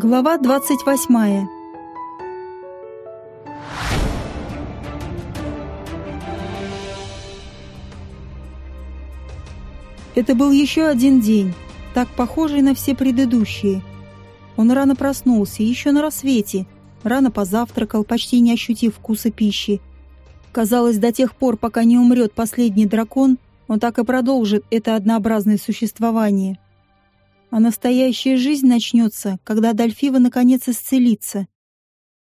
Глава двадцать восьмая. Это был еще один день, так похожий на все предыдущие. Он рано проснулся, еще на рассвете, рано позавтракал, почти не ощутив вкуса пищи. Казалось, до тех пор, пока не умрет последний дракон, он так и продолжит это однообразное существование. А настоящая жизнь начнется, когда Дальфива наконец исцелится.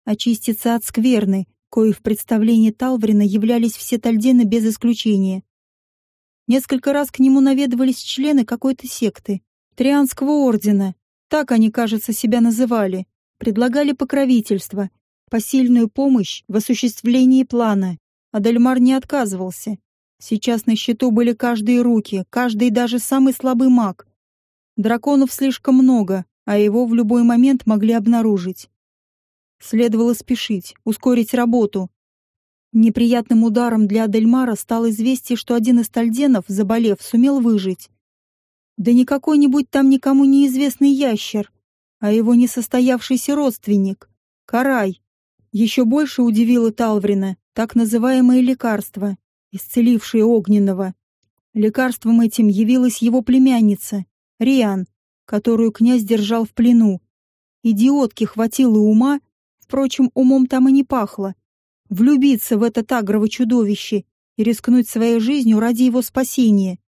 Очистится от скверны, кои в представлении Талврина являлись все тальдены без исключения. Несколько раз к нему наведывались члены какой-то секты, Трианского ордена, так они, кажется, себя называли, предлагали покровительство, посильную помощь в осуществлении плана. Адельмар не отказывался. Сейчас на счету были каждые руки, каждый даже самый слабый маг. Драконов слишком много, а его в любой момент могли обнаружить. Следовало спешить, ускорить работу. Неприятным ударом для Адельмара стало известие, что один из тальденов, заболев, сумел выжить. Да не какой-нибудь там никому неизвестный ящер, а его несостоявшийся родственник, Карай. Еще больше удивило Талврина так называемое лекарство, исцелившее Огненного. Лекарством этим явилась его племянница, Риан, которую князь держал в плену. Идиотке хватило ума, впрочем, умом там и не пахло, влюбиться в это тагрово чудовище и рискнуть своей жизнью ради его спасения.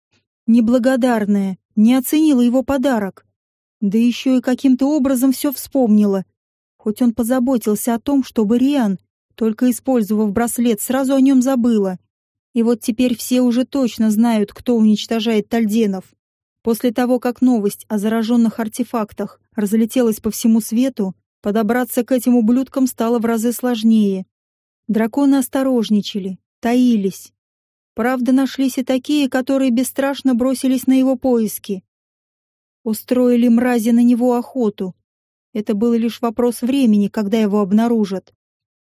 Неблагодарная, не оценила его подарок. Да еще и каким-то образом все вспомнила. Хоть он позаботился о том, чтобы Риан, только использовав браслет, сразу о нем забыла. И вот теперь все уже точно знают, кто уничтожает Тальденов. После того, как новость о зараженных артефактах разлетелась по всему свету, подобраться к этим ублюдкам стало в разы сложнее. Драконы осторожничали, таились. Правда, нашлись и такие, которые бесстрашно бросились на его поиски. Устроили мрази на него охоту. Это был лишь вопрос времени, когда его обнаружат.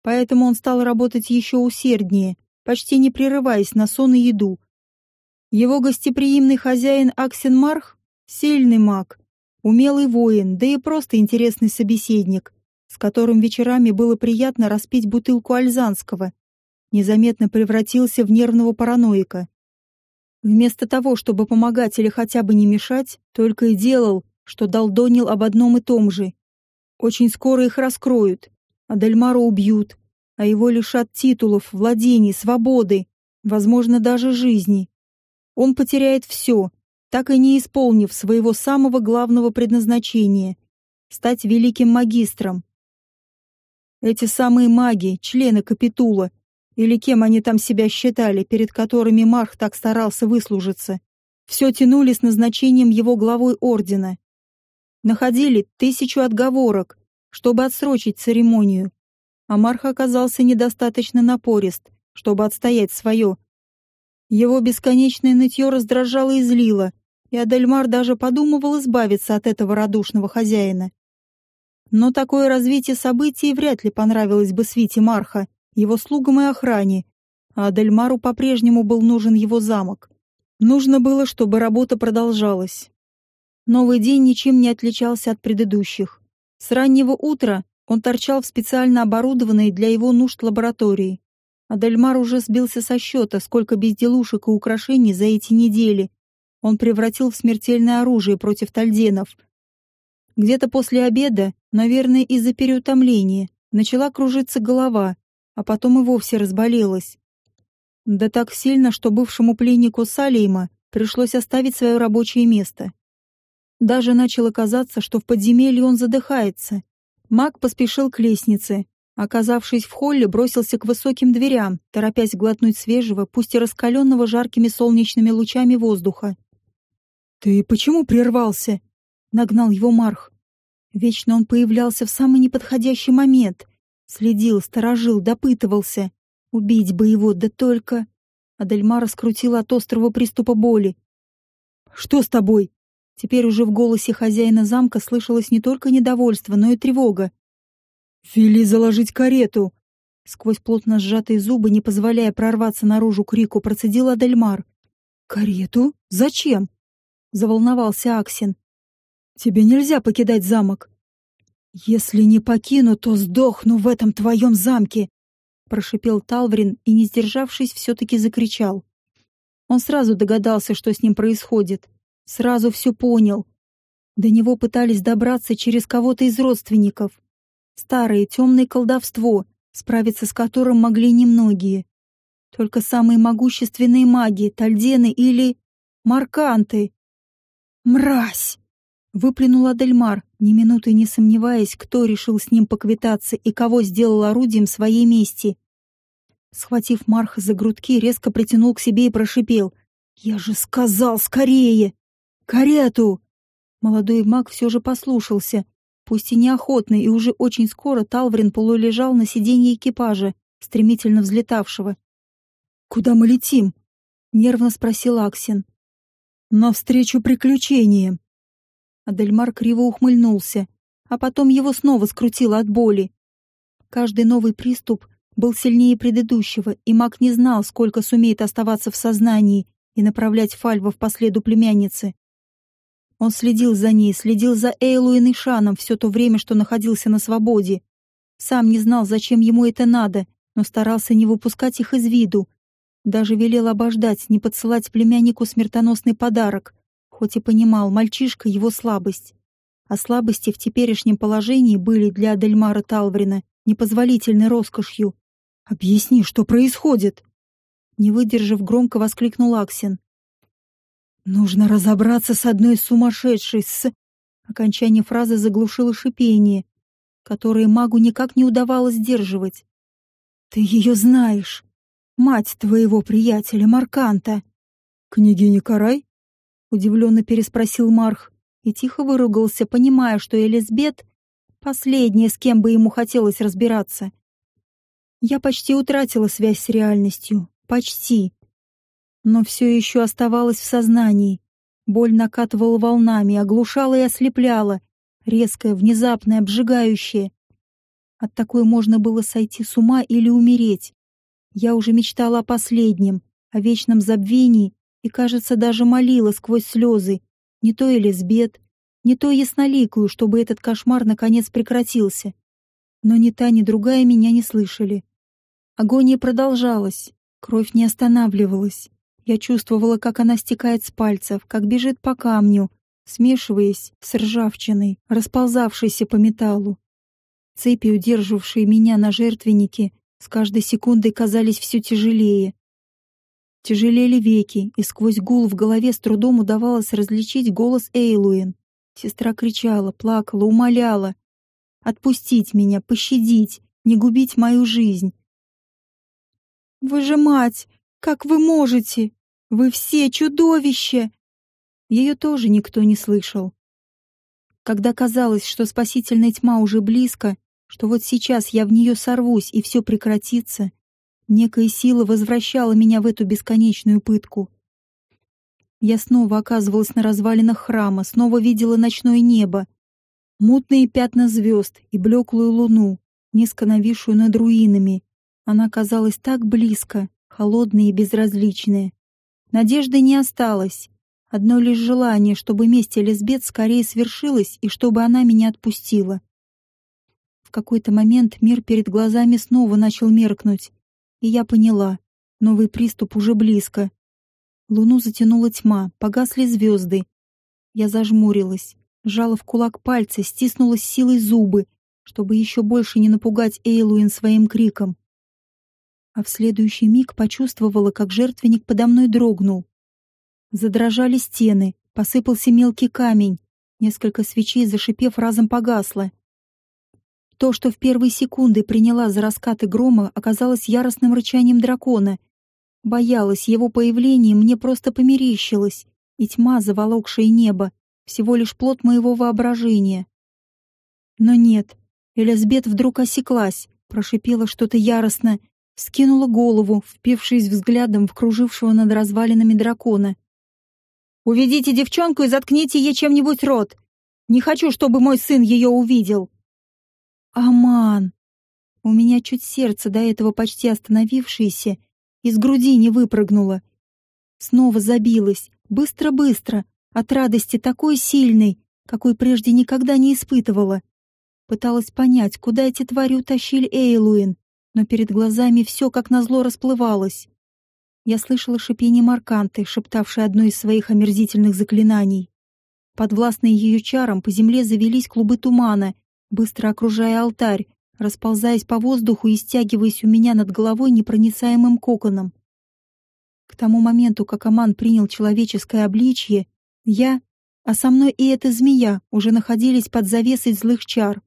Поэтому он стал работать еще усерднее, почти не прерываясь на сон и еду, его гостеприимный хозяин Аксен Марх — сильный маг, умелый воин, да и просто интересный собеседник, с которым вечерами было приятно распить бутылку альзанского, незаметно превратился в нервного параноика. Вместо того, чтобы помогать или хотя бы не мешать, только и делал, что долдонил об одном и том же. Очень скоро их раскроют, а Дельмара убьют, а его лишат титулов, владений, свободы, возможно, даже жизни он потеряет все, так и не исполнив своего самого главного предназначения — стать великим магистром. Эти самые маги, члены капитула, или кем они там себя считали, перед которыми Марх так старался выслужиться, все тянули с назначением его главой ордена. Находили тысячу отговорок, чтобы отсрочить церемонию, а Марх оказался недостаточно напорист, чтобы отстоять свое — его бесконечное нытье раздражало и злило, и Адельмар даже подумывал избавиться от этого радушного хозяина. Но такое развитие событий вряд ли понравилось бы Свите Марха, его слугам и охране, а Адельмару по-прежнему был нужен его замок. Нужно было, чтобы работа продолжалась. Новый день ничем не отличался от предыдущих. С раннего утра он торчал в специально оборудованной для его нужд лаборатории. Адельмар уже сбился со счета, сколько безделушек и украшений за эти недели он превратил в смертельное оружие против тальденов. Где-то после обеда, наверное, из-за переутомления, начала кружиться голова, а потом и вовсе разболелась. Да так сильно, что бывшему пленнику Салейма пришлось оставить свое рабочее место. Даже начало казаться, что в подземелье он задыхается. Маг поспешил к лестнице, Оказавшись в холле, бросился к высоким дверям, торопясь глотнуть свежего, пусть и раскаленного жаркими солнечными лучами воздуха. «Ты почему прервался?» — нагнал его Марх. Вечно он появлялся в самый неподходящий момент. Следил, сторожил, допытывался. Убить бы его, да только... Адельмара скрутила от острого приступа боли. «Что с тобой?» Теперь уже в голосе хозяина замка слышалось не только недовольство, но и тревога. «Вели заложить карету!» Сквозь плотно сжатые зубы, не позволяя прорваться наружу крику, процедил Адельмар. «Карету? Зачем?» — заволновался Аксин. «Тебе нельзя покидать замок». «Если не покину, то сдохну в этом твоем замке!» прошипел Талврин и, не сдержавшись, все-таки закричал. Он сразу догадался, что с ним происходит. Сразу все понял. До него пытались добраться через кого-то из родственников. Старое темное колдовство, справиться с которым могли немногие. Только самые могущественные маги, тальдены или... марканты. «Мразь!» — выплюнул Адельмар, ни минуты не сомневаясь, кто решил с ним поквитаться и кого сделал орудием своей мести. Схватив Марха за грудки, резко притянул к себе и прошипел. «Я же сказал скорее! Карету!» Молодой маг все же послушался, пусть и неохотно, и уже очень скоро Талврин полулежал на сиденье экипажа, стремительно взлетавшего. «Куда мы летим?» — нервно спросил Аксин. «Навстречу приключениям». Адельмар криво ухмыльнулся, а потом его снова скрутило от боли. Каждый новый приступ был сильнее предыдущего, и маг не знал, сколько сумеет оставаться в сознании и направлять Фальва в последу племянницы. Он следил за ней, следил за Эйлуин и Шаном все то время, что находился на свободе. Сам не знал, зачем ему это надо, но старался не выпускать их из виду. Даже велел обождать, не подсылать племяннику смертоносный подарок, хоть и понимал, мальчишка — его слабость. А слабости в теперешнем положении были для Адельмара Талврина непозволительной роскошью, «Объясни, что происходит?» Не выдержав, громко воскликнул Аксин. «Нужно разобраться с одной сумасшедшей, с...» Окончание фразы заглушило шипение, которое магу никак не удавалось сдерживать. «Ты ее знаешь. Мать твоего приятеля Марканта». «Княгиня Карай?» — удивленно переспросил Марх и тихо выругался, понимая, что Элизбет — последняя, с кем бы ему хотелось разбираться. Я почти утратила связь с реальностью. Почти. Но все еще оставалась в сознании. Боль накатывала волнами, оглушала и ослепляла. Резкая, внезапная, обжигающая. От такой можно было сойти с ума или умереть. Я уже мечтала о последнем, о вечном забвении и, кажется, даже молила сквозь слезы. Не то Элизбет, не то ясноликую, чтобы этот кошмар наконец прекратился. Но ни та, ни другая меня не слышали. Агония продолжалась, кровь не останавливалась. Я чувствовала, как она стекает с пальцев, как бежит по камню, смешиваясь с ржавчиной, расползавшейся по металлу. Цепи, удерживавшие меня на жертвеннике, с каждой секундой казались все тяжелее. Тяжелели веки, и сквозь гул в голове с трудом удавалось различить голос Эйлуин. Сестра кричала, плакала, умоляла. «Отпустить меня, пощадить, не губить мою жизнь. Вы же мать! Как вы можете? Вы все чудовище!» Ее тоже никто не слышал. Когда казалось, что спасительная тьма уже близко, что вот сейчас я в нее сорвусь и все прекратится, некая сила возвращала меня в эту бесконечную пытку. Я снова оказывалась на развалинах храма, снова видела ночное небо, мутные пятна звезд и блеклую луну, низко нависшую над руинами, она казалась так близко, холодная и безразличная. Надежды не осталось. Одно лишь желание, чтобы месть Элизбет скорее свершилась и чтобы она меня отпустила. В какой-то момент мир перед глазами снова начал меркнуть, и я поняла, новый приступ уже близко. Луну затянула тьма, погасли звезды. Я зажмурилась, сжала в кулак пальцы, стиснула с силой зубы, чтобы еще больше не напугать Эйлуин своим криком а в следующий миг почувствовала, как жертвенник подо мной дрогнул. Задрожали стены, посыпался мелкий камень, несколько свечей, зашипев, разом погасло. То, что в первые секунды приняла за раскаты грома, оказалось яростным рычанием дракона. Боялась его появления, мне просто померещилось, и тьма, заволокшая небо, всего лишь плод моего воображения. Но нет, Элизабет вдруг осеклась, прошипела что-то яростно скинула голову, впившись взглядом в кружившего над развалинами дракона. «Уведите девчонку и заткните ей чем-нибудь рот! Не хочу, чтобы мой сын ее увидел!» «Аман!» У меня чуть сердце, до этого почти остановившееся, из груди не выпрыгнуло. Снова забилось, быстро-быстро, от радости такой сильной, какой прежде никогда не испытывала. Пыталась понять, куда эти твари утащили Эйлуин, но перед глазами все как назло расплывалось. Я слышала шипение Марканты, шептавшей одно из своих омерзительных заклинаний. Подвластные ее чарам по земле завелись клубы тумана, быстро окружая алтарь, расползаясь по воздуху и стягиваясь у меня над головой непроницаемым коконом. К тому моменту, как Аман принял человеческое обличье, я, а со мной и эта змея, уже находились под завесой злых чар.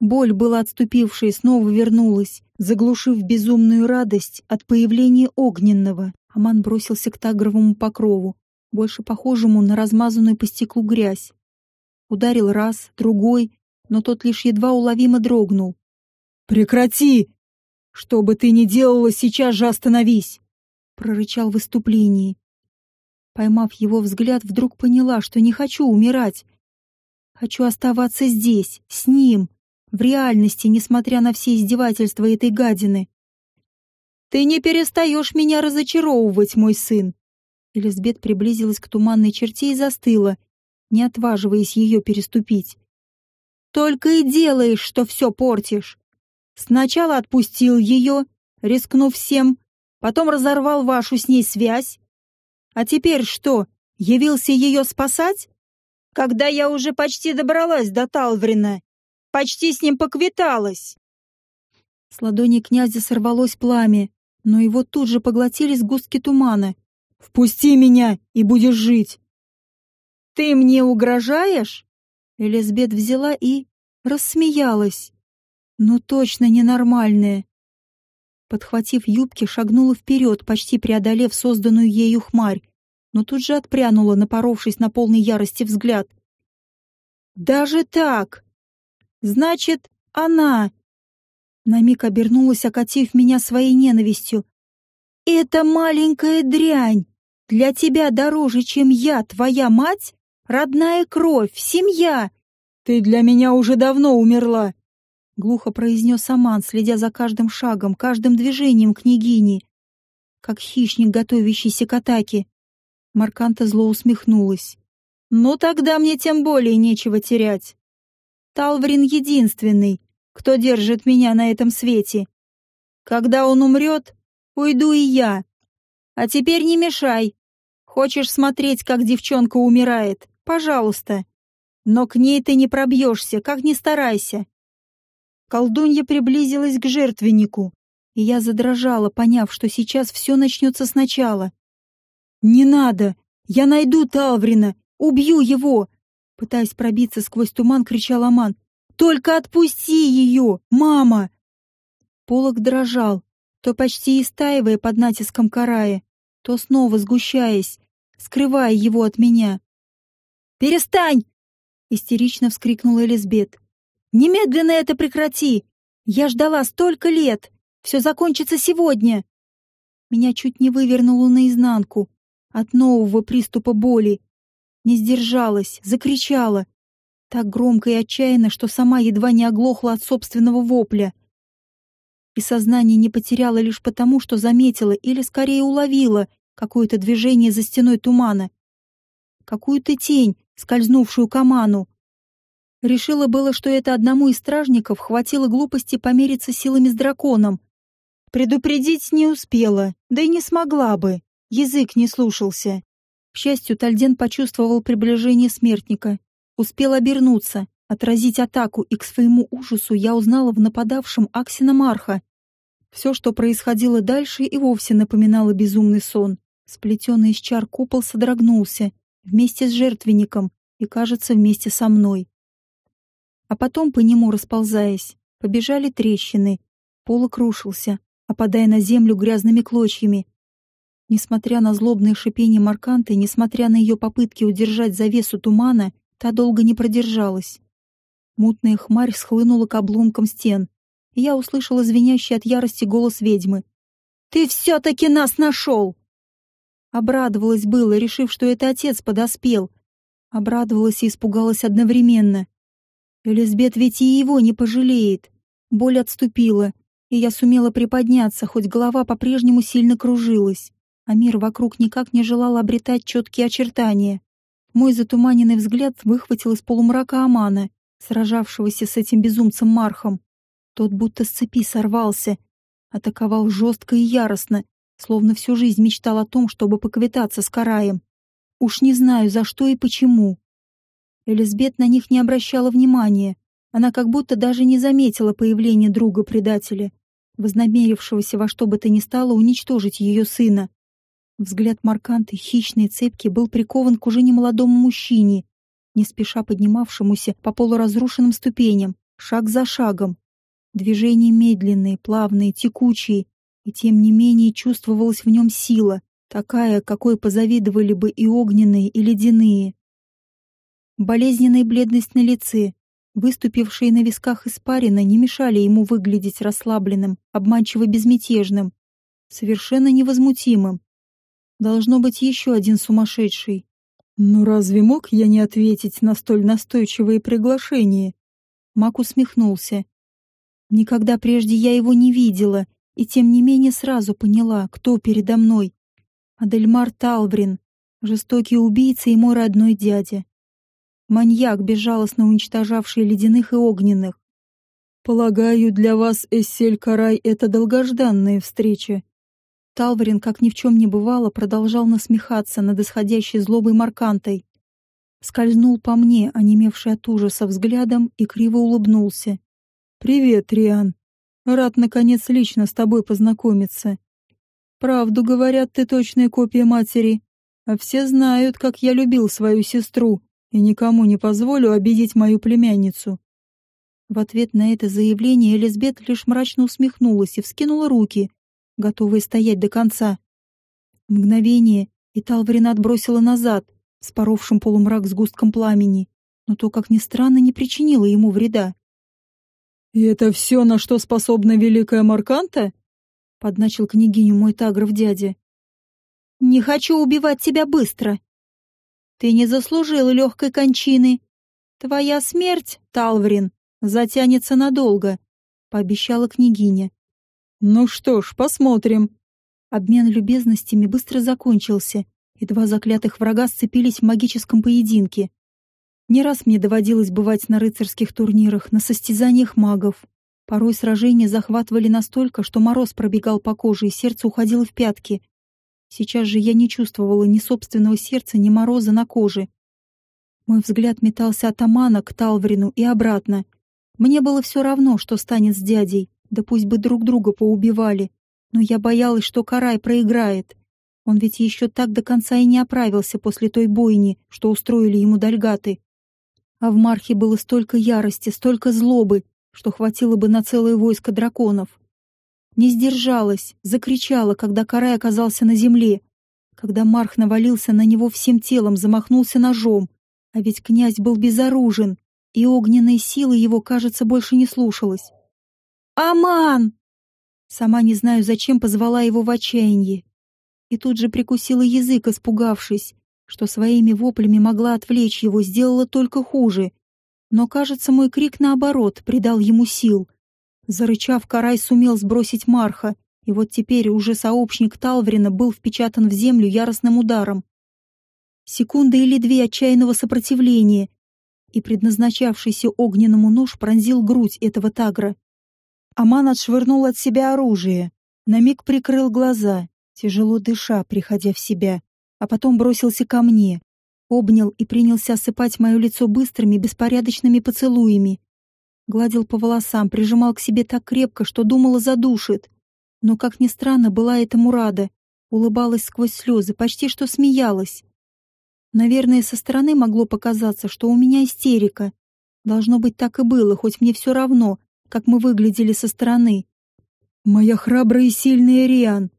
Боль, была отступившая, снова вернулась, заглушив безумную радость от появления огненного. Аман бросился к тагровому покрову, больше похожему на размазанную по стеклу грязь. Ударил раз, другой, но тот лишь едва уловимо дрогнул. «Прекрати! Что бы ты ни делала, сейчас же остановись!» прорычал в выступлении. Поймав его взгляд, вдруг поняла, что не хочу умирать. Хочу оставаться здесь, с ним, в реальности, несмотря на все издевательства этой гадины. «Ты не перестаешь меня разочаровывать, мой сын!» Элизабет приблизилась к туманной черте и застыла, не отваживаясь ее переступить. «Только и делаешь, что все портишь. Сначала отпустил ее, рискнув всем, потом разорвал вашу с ней связь. А теперь что, явился ее спасать? Когда я уже почти добралась до Талврина Почти с ним поквиталась. С ладони князя сорвалось пламя, но его тут же поглотили сгустки тумана. «Впусти меня, и будешь жить!» «Ты мне угрожаешь?» Элизабет взяла и рассмеялась. «Ну точно ненормальная!» Подхватив юбки, шагнула вперед, почти преодолев созданную ею хмарь, но тут же отпрянула, напоровшись на полный ярости взгляд. «Даже так!» Значит, она...» На миг обернулась, окатив меня своей ненавистью. «Это маленькая дрянь! Для тебя дороже, чем я, твоя мать? Родная кровь, семья!» «Ты для меня уже давно умерла!» Глухо произнес Аман, следя за каждым шагом, каждым движением княгини, как хищник, готовящийся к атаке. Марканта зло усмехнулась. «Ну тогда мне тем более нечего терять. Талврин единственный, кто держит меня на этом свете. Когда он умрет, уйду и я. А теперь не мешай. Хочешь смотреть, как девчонка умирает? Пожалуйста. Но к ней ты не пробьешься, как ни старайся. Колдунья приблизилась к жертвеннику, и я задрожала, поняв, что сейчас все начнется сначала. «Не надо! Я найду Талврина! Убью его! Пытаясь пробиться сквозь туман, кричал Аман. «Только отпусти ее, мама!» Полок дрожал, то почти истаивая под натиском карая, то снова сгущаясь, скрывая его от меня. «Перестань!» — истерично вскрикнула Элизабет. «Немедленно это прекрати! Я ждала столько лет! Все закончится сегодня!» Меня чуть не вывернуло наизнанку от нового приступа боли, не сдержалась, закричала. Так громко и отчаянно, что сама едва не оглохла от собственного вопля. И сознание не потеряла лишь потому, что заметила или скорее уловила какое-то движение за стеной тумана. Какую-то тень, скользнувшую к Аману. Решила было, что это одному из стражников хватило глупости помериться силами с драконом. Предупредить не успела, да и не смогла бы. Язык не слушался. К счастью, Тальден почувствовал приближение смертника. Успел обернуться, отразить атаку, и к своему ужасу я узнала в нападавшем Аксина Марха. Все, что происходило дальше, и вовсе напоминало безумный сон. Сплетенный из чар купол содрогнулся, вместе с жертвенником, и, кажется, вместе со мной. А потом, по нему расползаясь, побежали трещины. Пол крушился, опадая на землю грязными клочьями, Несмотря на злобное шипение Марканты, несмотря на ее попытки удержать завесу тумана, та долго не продержалась. Мутная хмарь схлынула к обломкам стен, и я услышала звенящий от ярости голос ведьмы. «Ты все-таки нас нашел!» Обрадовалась было, решив, что это отец подоспел. Обрадовалась и испугалась одновременно. Элизабет ведь и его не пожалеет. Боль отступила, и я сумела приподняться, хоть голова по-прежнему сильно кружилась а мир вокруг никак не желал обретать четкие очертания. Мой затуманенный взгляд выхватил из полумрака Амана, сражавшегося с этим безумцем Мархом. Тот будто с цепи сорвался, атаковал жестко и яростно, словно всю жизнь мечтал о том, чтобы поквитаться с Караем. Уж не знаю, за что и почему. Элизбет на них не обращала внимания. Она как будто даже не заметила появления друга-предателя, вознамерившегося во что бы то ни стало уничтожить ее сына. Взгляд Марканты, хищной цепки, был прикован к уже немолодому мужчине, не спеша поднимавшемуся по полуразрушенным ступеням, шаг за шагом. Движения медленные, плавные, текучие, и тем не менее чувствовалась в нем сила, такая, какой позавидовали бы и огненные, и ледяные. Болезненная бледность на лице, выступившие на висках испарина, не мешали ему выглядеть расслабленным, обманчиво безмятежным, совершенно невозмутимым. Должно быть еще один сумасшедший. Но разве мог я не ответить на столь настойчивые приглашения? Мак усмехнулся. Никогда прежде я его не видела, и тем не менее сразу поняла, кто передо мной. Адельмар Талврин, жестокий убийца и мой родной дядя. Маньяк, безжалостно уничтожавший ледяных и огненных. Полагаю, для вас, Эссель Карай, это долгожданная встреча. Талврин, как ни в чем не бывало, продолжал насмехаться над исходящей злобой Маркантой. Скользнул по мне, онемевший от ужаса взглядом, и криво улыбнулся. «Привет, Риан. Рад, наконец, лично с тобой познакомиться. Правду говорят, ты точная копия матери, а все знают, как я любил свою сестру и никому не позволю обидеть мою племянницу». В ответ на это заявление Элизабет лишь мрачно усмехнулась и вскинула руки, готовые стоять до конца. Мгновение, и Талврин отбросила назад, споровшим полумрак с густком пламени, но то, как ни странно, не причинило ему вреда. «И это все, на что способна великая Марканта?» — подначил княгиню мой тагров дядя. «Не хочу убивать тебя быстро. Ты не заслужил легкой кончины. Твоя смерть, Талврин, затянется надолго», — пообещала княгиня. «Ну что ж, посмотрим». Обмен любезностями быстро закончился, и два заклятых врага сцепились в магическом поединке. Не раз мне доводилось бывать на рыцарских турнирах, на состязаниях магов. Порой сражения захватывали настолько, что мороз пробегал по коже, и сердце уходило в пятки. Сейчас же я не чувствовала ни собственного сердца, ни мороза на коже. Мой взгляд метался от Амана к Талврину и обратно. Мне было все равно, что станет с дядей, да пусть бы друг друга поубивали. Но я боялась, что Карай проиграет. Он ведь еще так до конца и не оправился после той бойни, что устроили ему дальгаты. А в Мархе было столько ярости, столько злобы, что хватило бы на целое войско драконов. Не сдержалась, закричала, когда Карай оказался на земле, когда Марх навалился на него всем телом, замахнулся ножом. А ведь князь был безоружен, и огненная сила его, кажется, больше не слушалась. «Аман!» Сама не знаю, зачем позвала его в отчаянии. И тут же прикусила язык, испугавшись, что своими воплями могла отвлечь его, сделала только хуже. Но, кажется, мой крик, наоборот, придал ему сил. Зарычав, Карай сумел сбросить Марха, и вот теперь уже сообщник Талврина был впечатан в землю яростным ударом. Секунда или две отчаянного сопротивления, и предназначавшийся огненному нож пронзил грудь этого тагра. Аман отшвырнул от себя оружие, на миг прикрыл глаза, тяжело дыша, приходя в себя а потом бросился ко мне, обнял и принялся осыпать мое лицо быстрыми, беспорядочными поцелуями. Гладил по волосам, прижимал к себе так крепко, что думала задушит. Но, как ни странно, была этому рада. Улыбалась сквозь слезы, почти что смеялась. Наверное, со стороны могло показаться, что у меня истерика. Должно быть, так и было, хоть мне все равно, как мы выглядели со стороны. «Моя храбрая и сильная Риан!»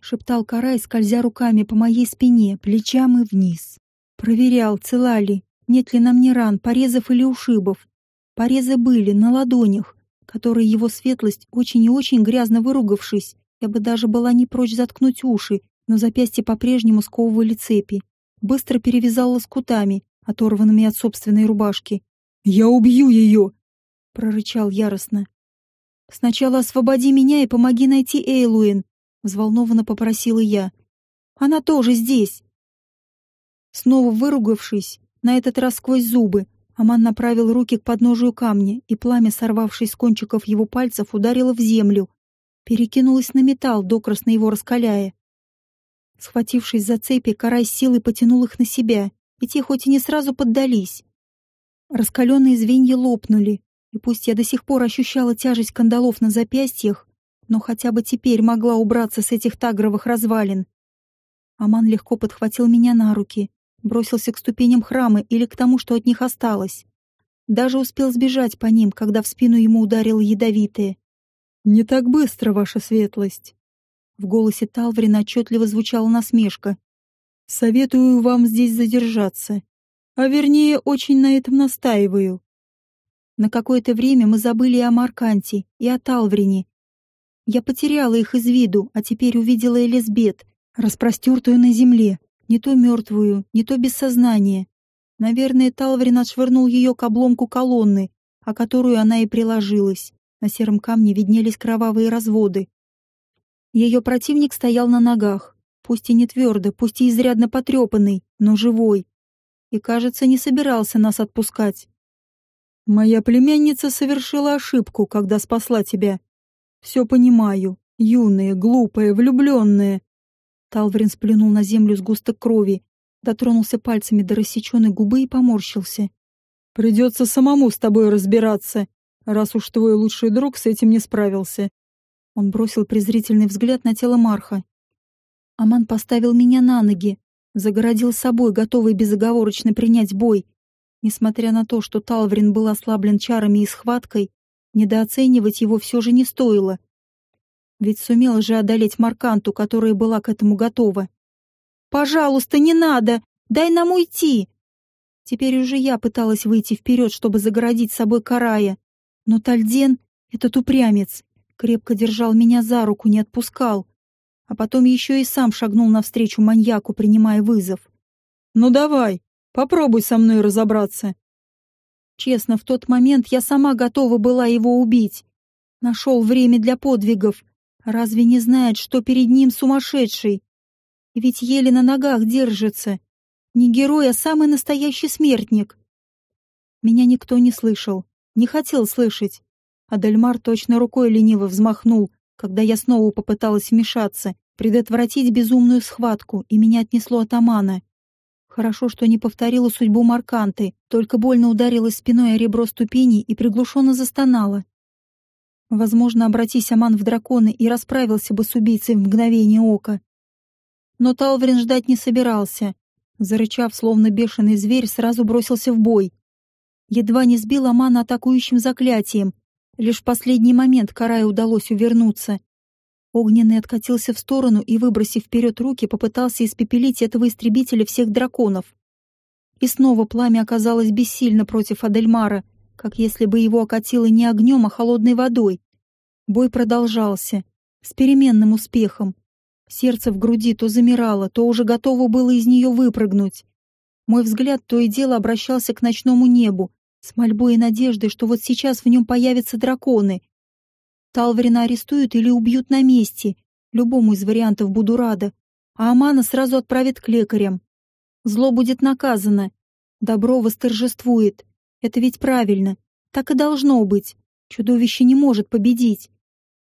шептал Карай, скользя руками по моей спине, плечам и вниз. Проверял, цела ли, нет ли на мне ран, порезов или ушибов. Порезы были на ладонях, которые его светлость, очень и очень грязно выругавшись, я бы даже была не прочь заткнуть уши, но запястья по-прежнему сковывали цепи. Быстро перевязал лоскутами, оторванными от собственной рубашки. «Я убью ее!» — прорычал яростно. «Сначала освободи меня и помоги найти Эйлуин», взволнованно попросила я. Она тоже здесь. Снова выругавшись, на этот раз сквозь зубы, Аман направил руки к подножию камня, и пламя, сорвавшись с кончиков его пальцев, ударило в землю, перекинулось на металл, докрасно его раскаляя. Схватившись за цепи, Карай силой потянул их на себя, и те хоть и не сразу поддались. Раскаленные звенья лопнули, и пусть я до сих пор ощущала тяжесть кандалов на запястьях, но хотя бы теперь могла убраться с этих тагровых развалин. Аман легко подхватил меня на руки, бросился к ступеням храма или к тому, что от них осталось. Даже успел сбежать по ним, когда в спину ему ударил ядовитое. «Не так быстро, ваша светлость!» В голосе Талврина отчетливо звучала насмешка. «Советую вам здесь задержаться. А вернее, очень на этом настаиваю». На какое-то время мы забыли и о Марканте, и о Талврине, я потеряла их из виду, а теперь увидела Элизбет, распростертую на земле, не то мертвую, не то без сознания. Наверное, Талврин отшвырнул ее к обломку колонны, о которую она и приложилась. На сером камне виднелись кровавые разводы. Ее противник стоял на ногах, пусть и не твердо, пусть и изрядно потрепанный, но живой. И, кажется, не собирался нас отпускать. «Моя племянница совершила ошибку, когда спасла тебя», все понимаю. Юные, глупые, влюбленные. Талврин сплюнул на землю сгусток крови, дотронулся пальцами до рассеченной губы и поморщился. Придется самому с тобой разбираться, раз уж твой лучший друг с этим не справился. Он бросил презрительный взгляд на тело Марха. Аман поставил меня на ноги, загородил собой, готовый безоговорочно принять бой. Несмотря на то, что Талврин был ослаблен чарами и схваткой, Недооценивать его все же не стоило. Ведь сумела же одолеть Марканту, которая была к этому готова. «Пожалуйста, не надо! Дай нам уйти!» Теперь уже я пыталась выйти вперед, чтобы загородить собой Карая. Но Тальден, этот упрямец, крепко держал меня за руку, не отпускал. А потом еще и сам шагнул навстречу маньяку, принимая вызов. «Ну давай, попробуй со мной разобраться. Честно, в тот момент я сама готова была его убить. Нашел время для подвигов. Разве не знает, что перед ним сумасшедший? Ведь еле на ногах держится. Не герой, а самый настоящий смертник. Меня никто не слышал, не хотел слышать. Адельмар точно рукой лениво взмахнул, когда я снова попыталась вмешаться, предотвратить безумную схватку, и меня отнесло от Амана. Хорошо, что не повторила судьбу Марканты, только больно ударилась спиной о ребро ступеней и приглушенно застонала. Возможно, обратись Аман в драконы и расправился бы с убийцей в мгновение ока. Но Талврин ждать не собирался. Зарычав, словно бешеный зверь, сразу бросился в бой. Едва не сбил Амана атакующим заклятием. Лишь в последний момент Карае удалось увернуться. Огненный откатился в сторону и, выбросив вперед руки, попытался испепелить этого истребителя всех драконов. И снова пламя оказалось бессильно против Адельмара, как если бы его окатило не огнем, а холодной водой. Бой продолжался, с переменным успехом. Сердце в груди то замирало, то уже готово было из нее выпрыгнуть. Мой взгляд то и дело обращался к ночному небу, с мольбой и надеждой, что вот сейчас в нем появятся драконы, Талварина арестуют или убьют на месте. Любому из вариантов буду рада. А Амана сразу отправят к лекарям. Зло будет наказано. Добро восторжествует. Это ведь правильно. Так и должно быть. Чудовище не может победить.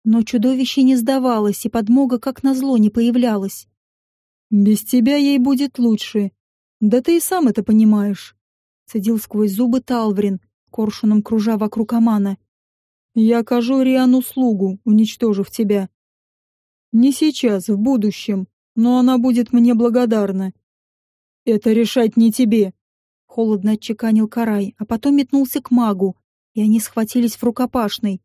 Но чудовище не сдавалось, и подмога как назло не появлялась. «Без тебя ей будет лучше. Да ты и сам это понимаешь», — цедил сквозь зубы Талврин, коршуном кружа вокруг Амана. Я окажу Риану услугу, уничтожив тебя. Не сейчас, в будущем, но она будет мне благодарна. Это решать не тебе. Холодно отчеканил Карай, а потом метнулся к магу, и они схватились в рукопашной.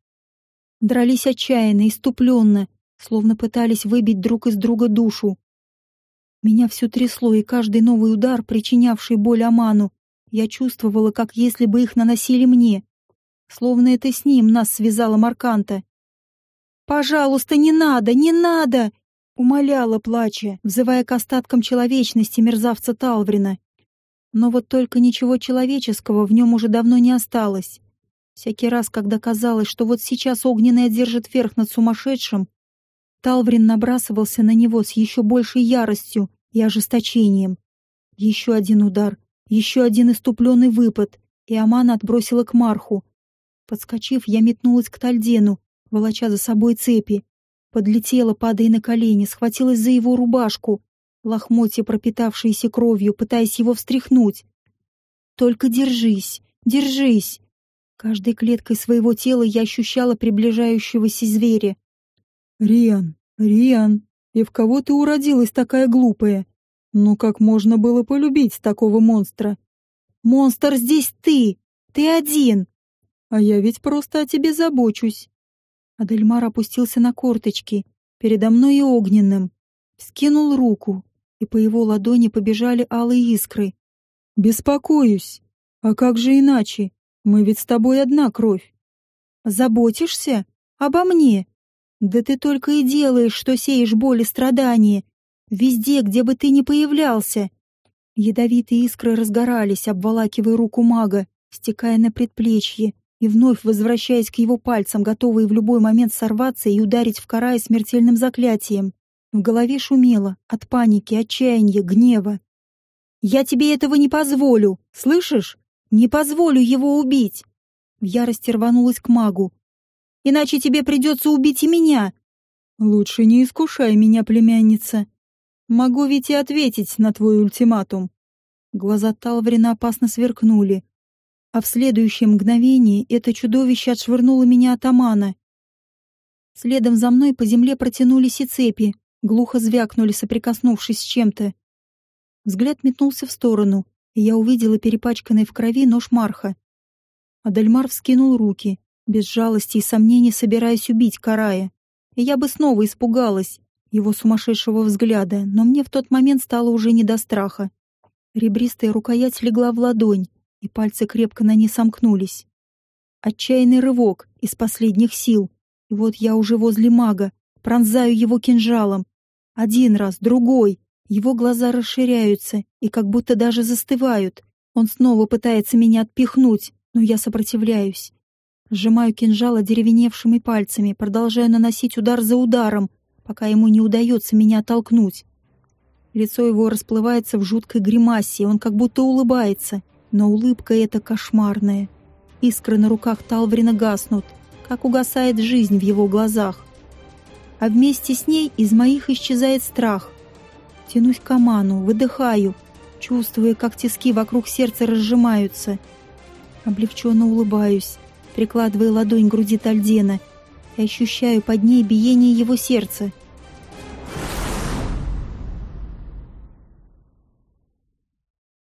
Дрались отчаянно, иступленно, словно пытались выбить друг из друга душу. Меня все трясло, и каждый новый удар, причинявший боль Аману, я чувствовала, как если бы их наносили мне. Словно это с ним нас связала Марканта. «Пожалуйста, не надо, не надо!» Умоляла, плача, взывая к остаткам человечности мерзавца Талврина. Но вот только ничего человеческого в нем уже давно не осталось. Всякий раз, когда казалось, что вот сейчас огненный одержит верх над сумасшедшим, Талврин набрасывался на него с еще большей яростью и ожесточением. Еще один удар, еще один иступленный выпад, и Амана отбросила к Марху. Подскочив, я метнулась к Тальдену, волоча за собой цепи. Подлетела, падая на колени, схватилась за его рубашку, лохмотья, пропитавшиеся кровью, пытаясь его встряхнуть. «Только держись, держись!» Каждой клеткой своего тела я ощущала приближающегося зверя. «Риан, Риан, и в кого ты уродилась такая глупая? Ну как можно было полюбить такого монстра?» «Монстр здесь ты! Ты один!» «А я ведь просто о тебе забочусь!» Адельмар опустился на корточки, передо мной и огненным, скинул руку, и по его ладони побежали алые искры. «Беспокоюсь. А как же иначе? Мы ведь с тобой одна кровь». «Заботишься? Обо мне? Да ты только и делаешь, что сеешь боль и страдания. Везде, где бы ты ни появлялся». Ядовитые искры разгорались, обволакивая руку мага, стекая на предплечье, и вновь возвращаясь к его пальцам, готовые в любой момент сорваться и ударить в карае смертельным заклятием. В голове шумело от паники, отчаяния, гнева. «Я тебе этого не позволю, слышишь? Не позволю его убить!» В ярости рванулась к магу. «Иначе тебе придется убить и меня!» «Лучше не искушай меня, племянница. Могу ведь и ответить на твой ультиматум». Глаза Талврина опасно сверкнули, а в следующее мгновение это чудовище отшвырнуло меня от Амана. Следом за мной по земле протянулись и цепи, глухо звякнули, соприкоснувшись с чем-то. Взгляд метнулся в сторону, и я увидела перепачканный в крови нож Марха. Адальмар вскинул руки, без жалости и сомнений собираясь убить Карая. И я бы снова испугалась его сумасшедшего взгляда, но мне в тот момент стало уже не до страха. Ребристая рукоять легла в ладонь, и пальцы крепко на ней сомкнулись. Отчаянный рывок из последних сил. И вот я уже возле мага, пронзаю его кинжалом. Один раз, другой. Его глаза расширяются и как будто даже застывают. Он снова пытается меня отпихнуть, но я сопротивляюсь. Сжимаю кинжал одеревеневшими пальцами, продолжая наносить удар за ударом, пока ему не удается меня оттолкнуть. Лицо его расплывается в жуткой гримасе, он как будто улыбается — но улыбка эта кошмарная. Искры на руках Талврина гаснут, как угасает жизнь в его глазах. А вместе с ней из моих исчезает страх. Тянусь к Аману, выдыхаю, чувствуя, как тиски вокруг сердца разжимаются. Облегченно улыбаюсь, прикладывая ладонь к груди Тальдена и ощущаю под ней биение его сердца —